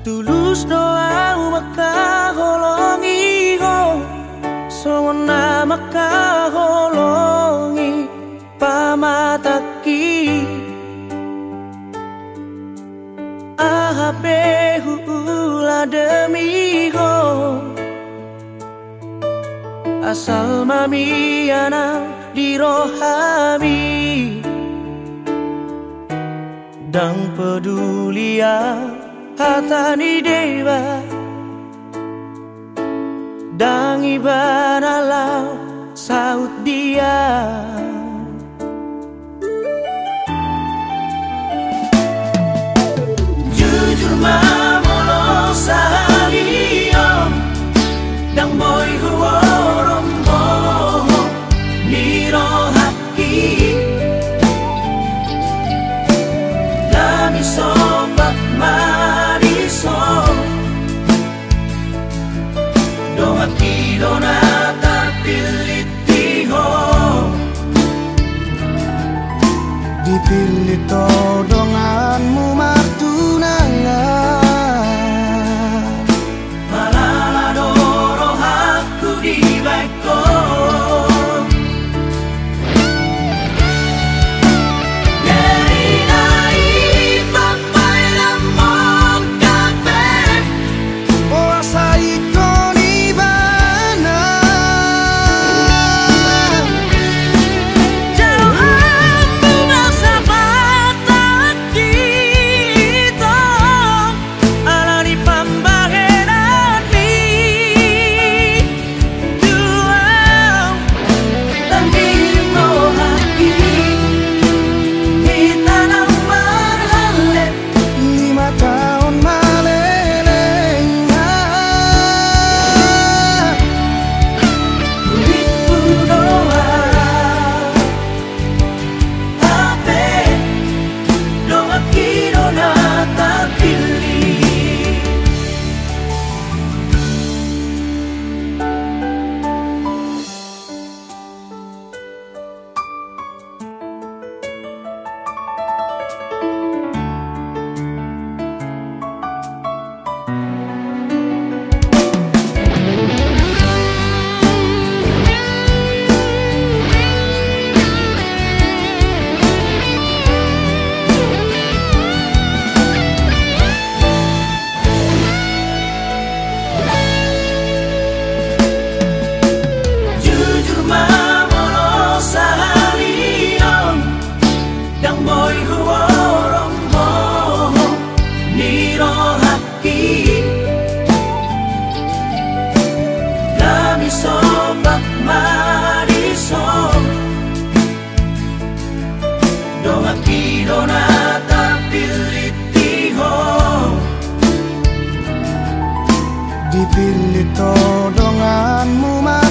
Tulus doa makaholongi ho. Sona makaholongi pamataki. Ahape hula demi ho. Asal mami anak dirohami Dan hatani dewa Dan ibanalah saut dia. Jujur mamolo sahaliom Dan boy huorombo dipilito dong dipilih todonganmu mas.